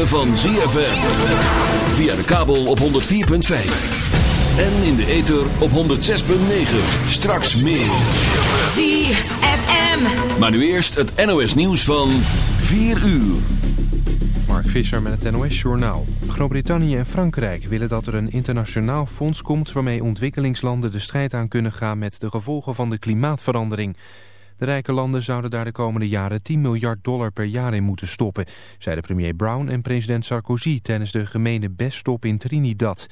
ritme van ZFM. Via de kabel op 104.5. En in de ether op 106.9. Straks meer. ZFM. Maar nu eerst het NOS nieuws van 4 uur. Mark Visser met het NOS Journaal. Groot-Brittannië en Frankrijk willen dat er een internationaal fonds komt... waarmee ontwikkelingslanden de strijd aan kunnen gaan met de gevolgen van de klimaatverandering... De rijke landen zouden daar de komende jaren 10 miljard dollar per jaar in moeten stoppen, zeiden premier Brown en president Sarkozy tijdens de gemene beststop in Trinidad.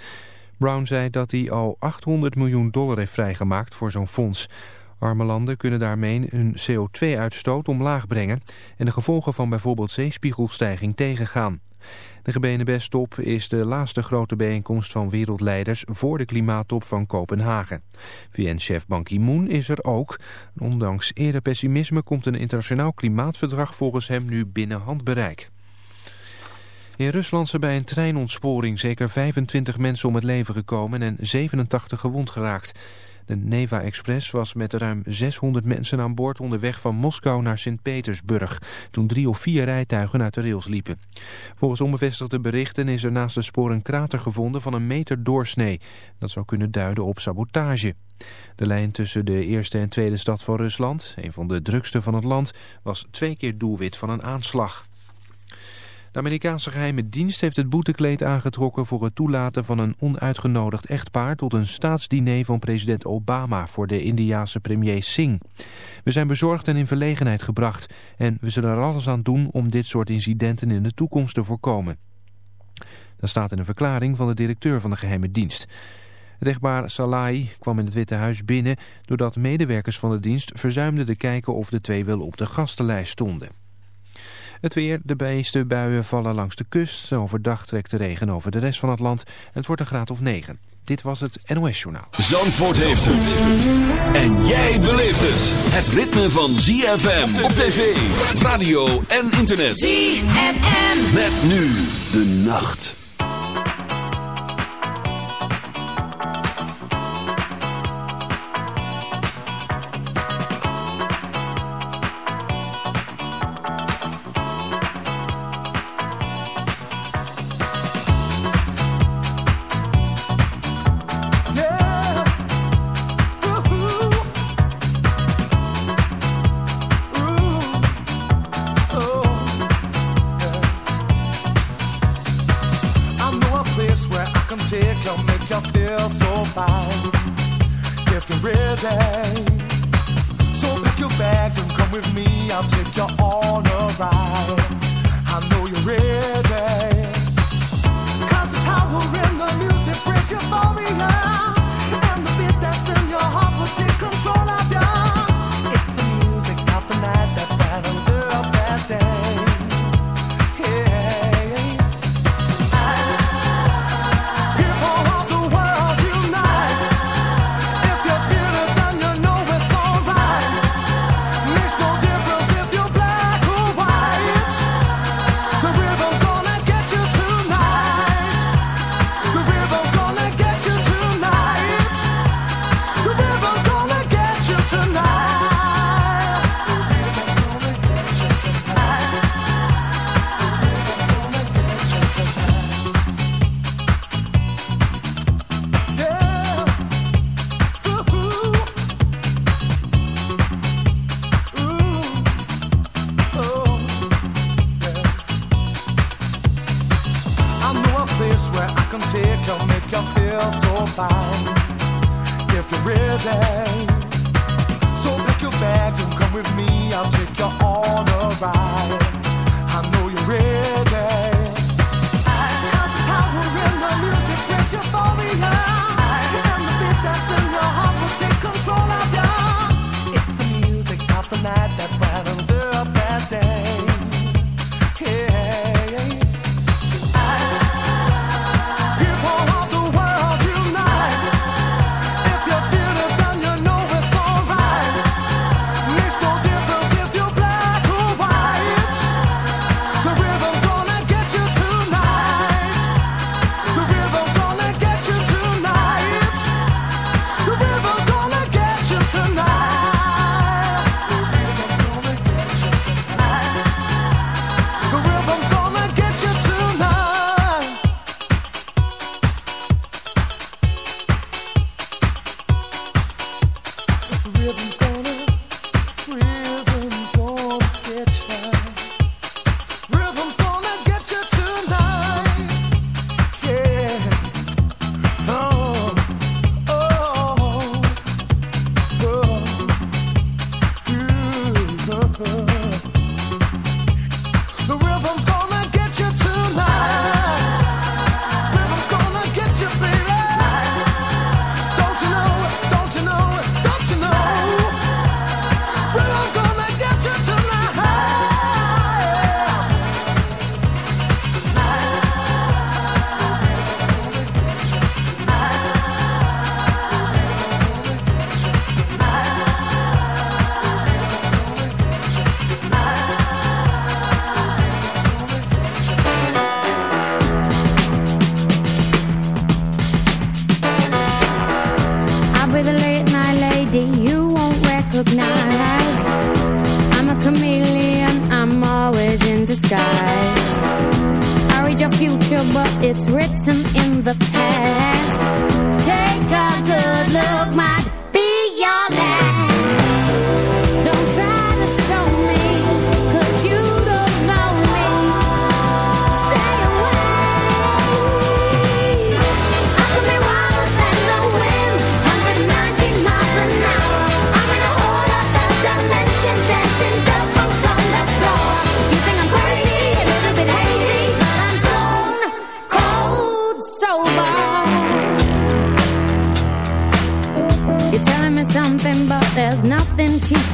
Brown zei dat hij al 800 miljoen dollar heeft vrijgemaakt voor zo'n fonds. Arme landen kunnen daarmee hun CO2-uitstoot omlaag brengen en de gevolgen van bijvoorbeeld zeespiegelstijging tegengaan. De Gebenebest-top is de laatste grote bijeenkomst van wereldleiders voor de klimaattop van Kopenhagen. VN-chef Ban Ki-moon is er ook. Ondanks eerder pessimisme komt een internationaal klimaatverdrag volgens hem nu binnen handbereik. In Rusland zijn bij een treinontsporing zeker 25 mensen om het leven gekomen en 87 gewond geraakt. De Neva Express was met ruim 600 mensen aan boord onderweg van Moskou naar Sint-Petersburg, toen drie of vier rijtuigen uit de rails liepen. Volgens onbevestigde berichten is er naast het spoor een krater gevonden van een meter doorsnee. Dat zou kunnen duiden op sabotage. De lijn tussen de eerste en tweede stad van Rusland, een van de drukste van het land, was twee keer doelwit van een aanslag. De Amerikaanse geheime dienst heeft het boetekleed aangetrokken voor het toelaten van een onuitgenodigd echtpaar tot een staatsdiner van president Obama voor de Indiase premier Singh. We zijn bezorgd en in verlegenheid gebracht en we zullen er alles aan doen om dit soort incidenten in de toekomst te voorkomen. Dat staat in een verklaring van de directeur van de geheime dienst. Het echtpaar Salahi kwam in het Witte Huis binnen doordat medewerkers van de dienst verzuimden te kijken of de twee wel op de gastenlijst stonden. Het weer, de meeste buien vallen langs de kust. Overdag trekt de regen over de rest van het land. En het wordt een graad of 9. Dit was het NOS Journaal. Zandvoort heeft het. En jij beleeft het. Het ritme van ZFM op tv, radio en internet. ZFM. Met nu de nacht.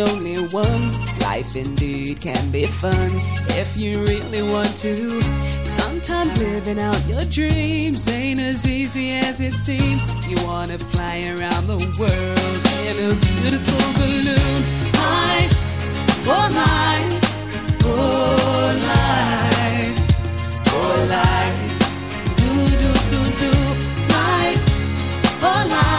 only one. Life indeed can be fun if you really want to. Sometimes living out your dreams ain't as easy as it seems. You wanna fly around the world in a beautiful balloon. I, oh my, oh life, oh life, do do do do, life, oh life.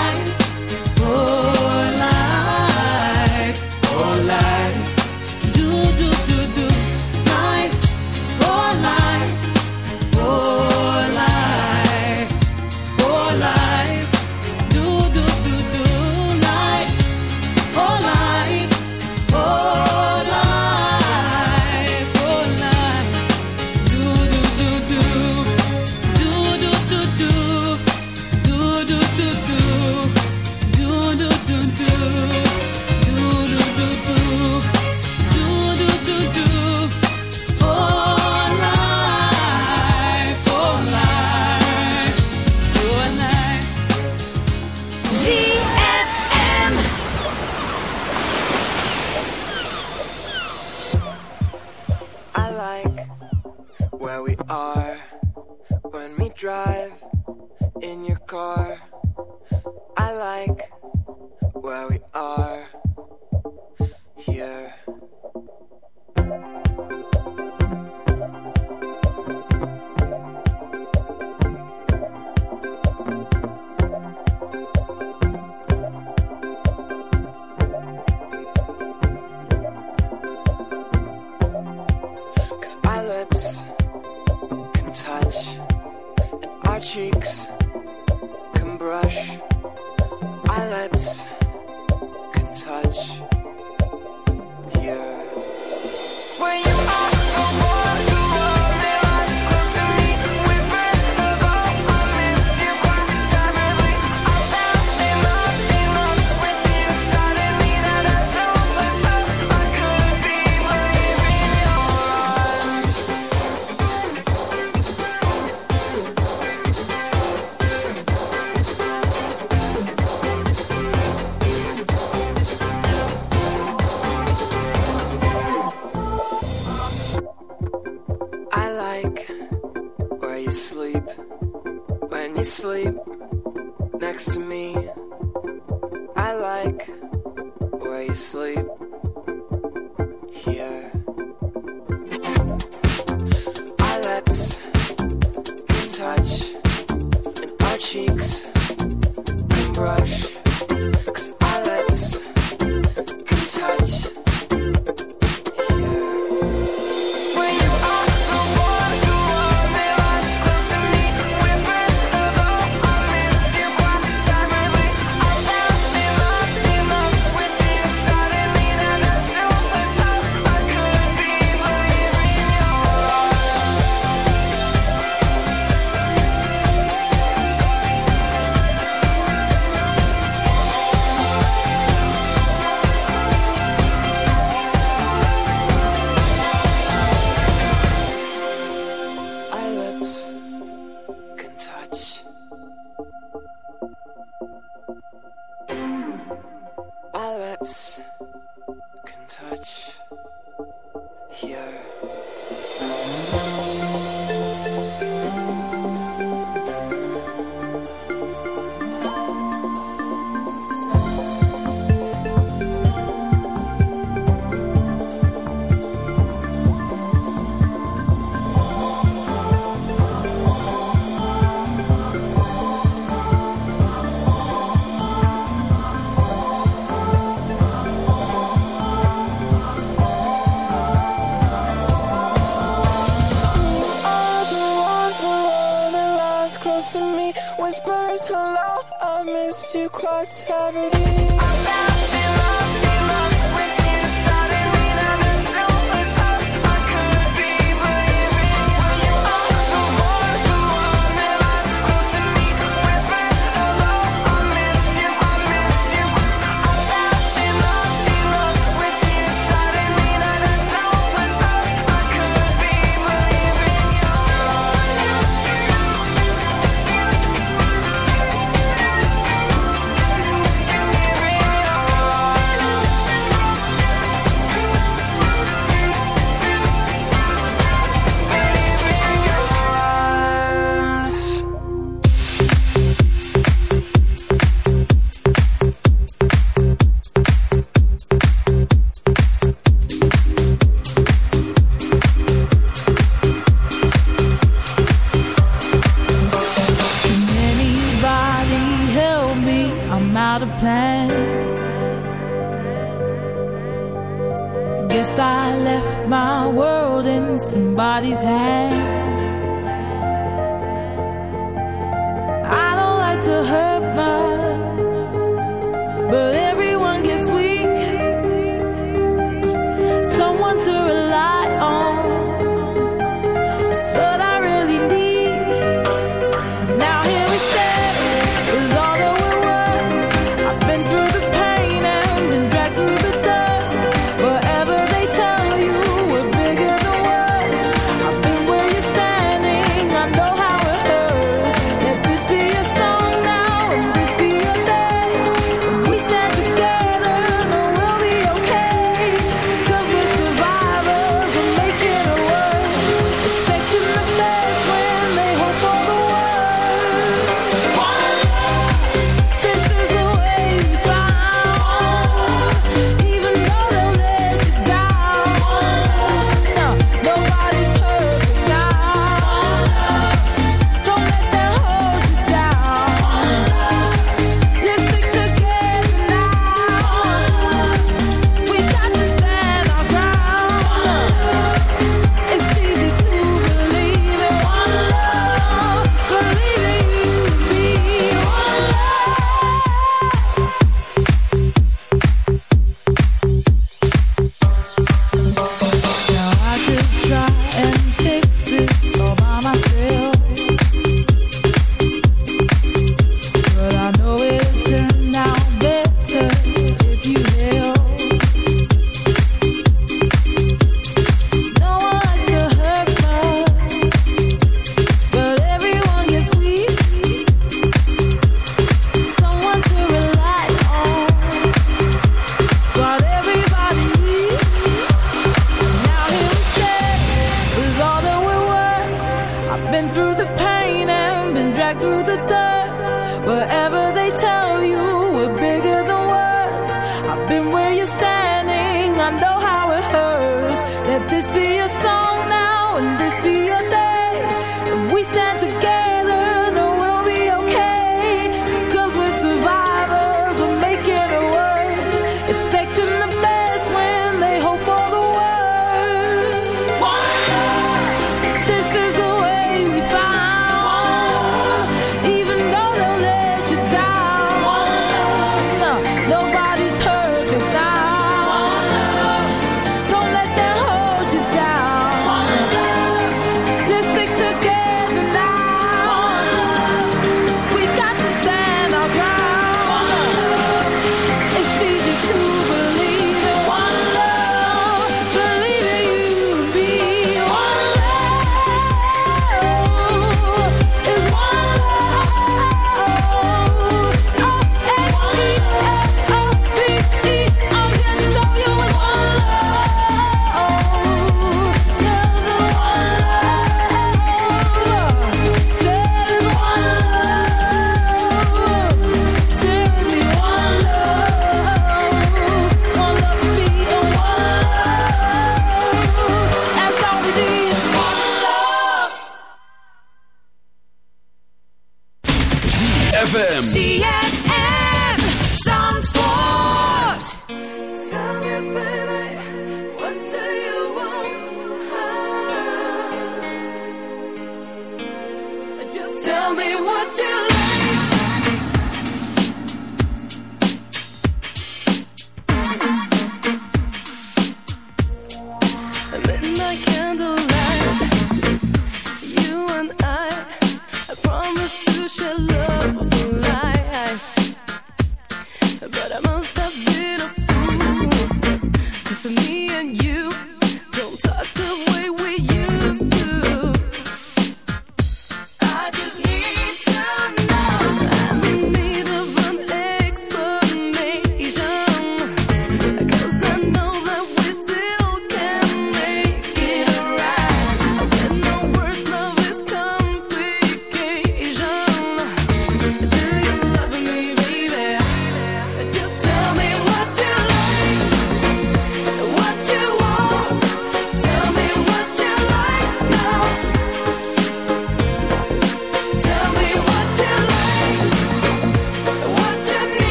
to cross gravity.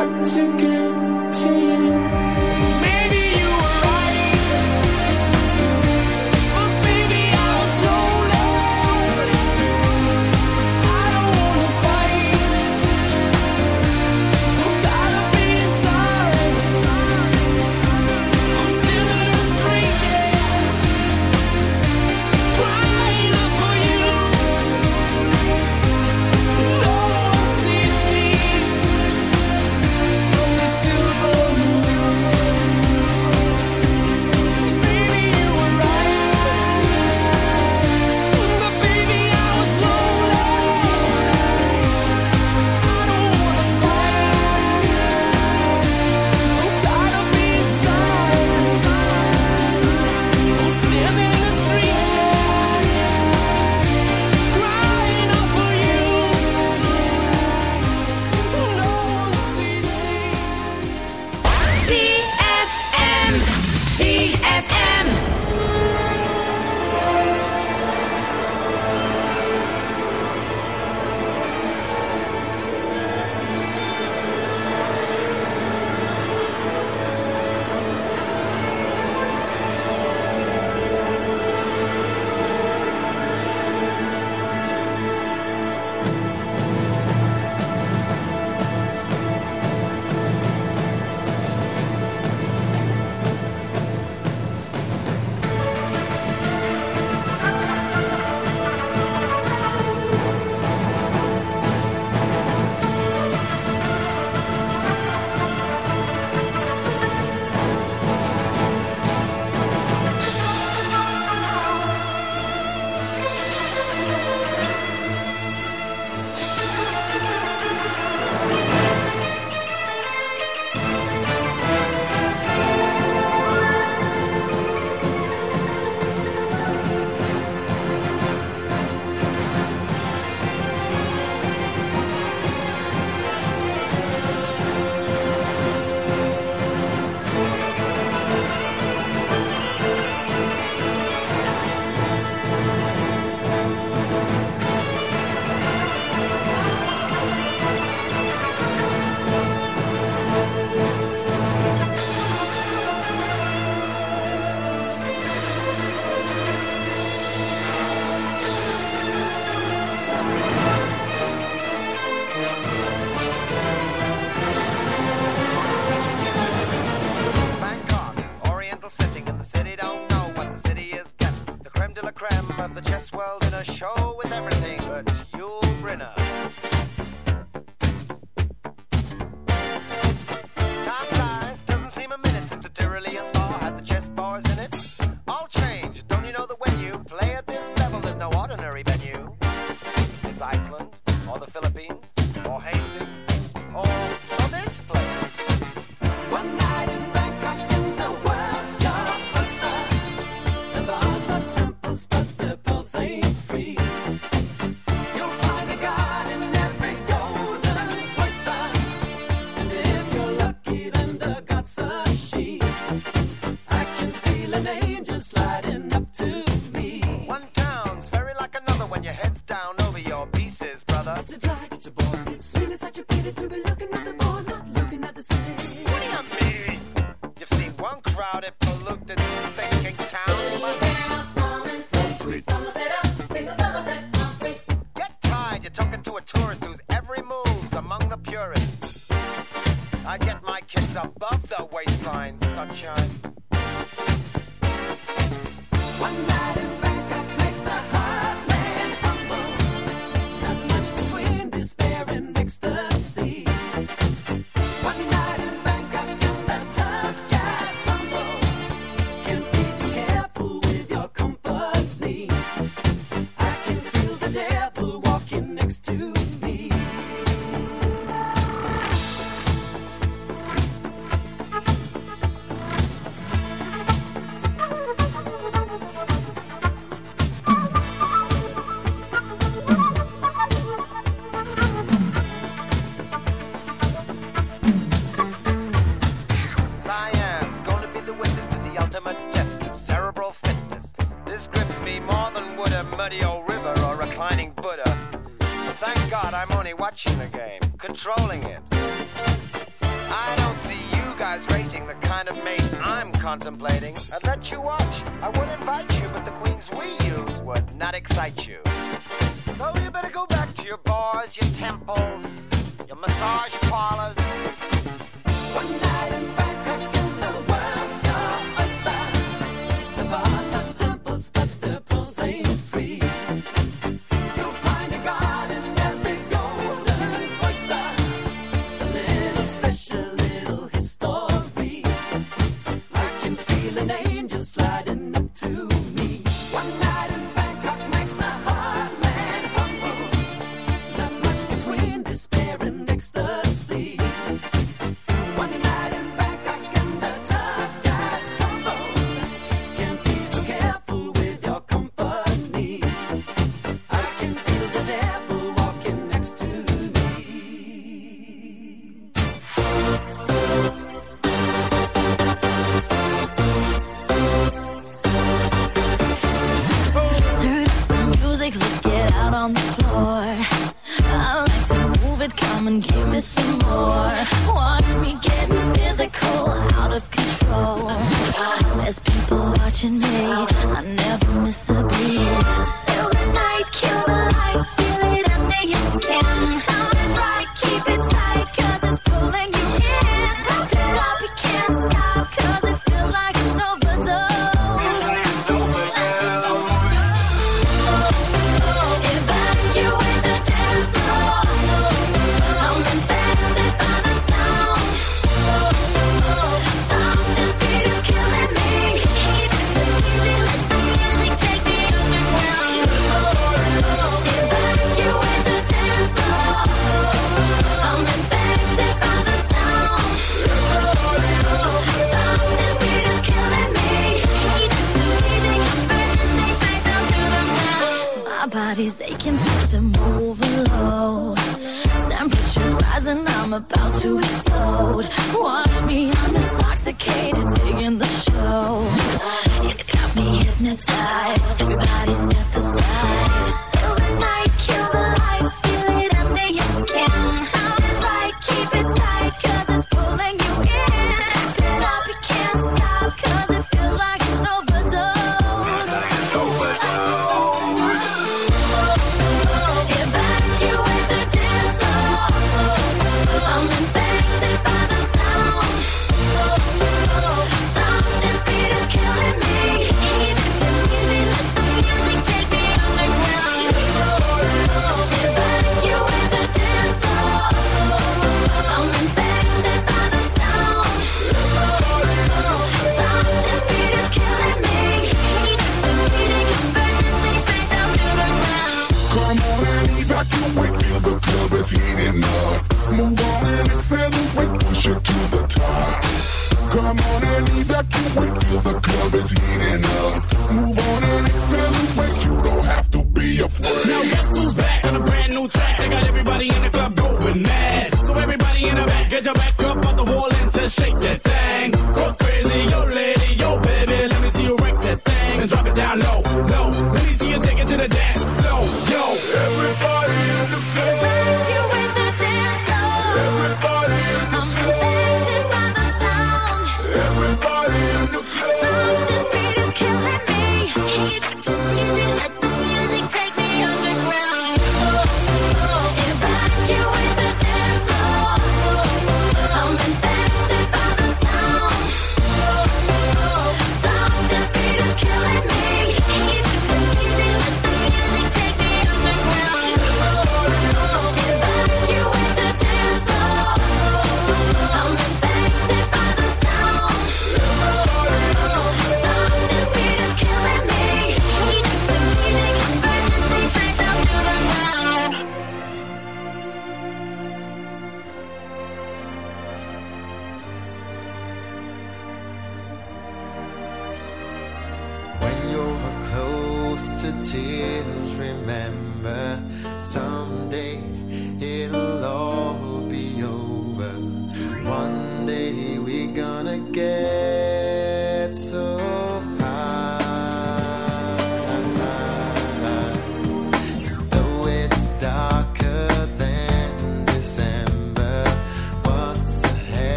To get to you.